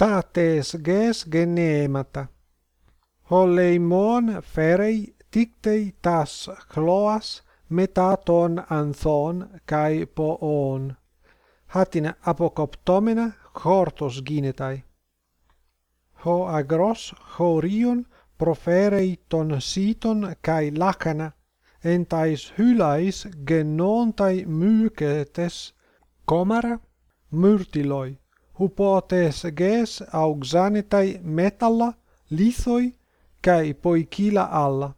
tates ges genemata. Holeimon ferei dictei tas cloas metaton anthon kai poon. Hatin apokoptomena hortos ginetai. Ho agros chorion proferei ton siton kai lacana entais hylais genontai mycetes komara myrtiloi hupotes ges auxanitai metalla lithoi kai poikila alla.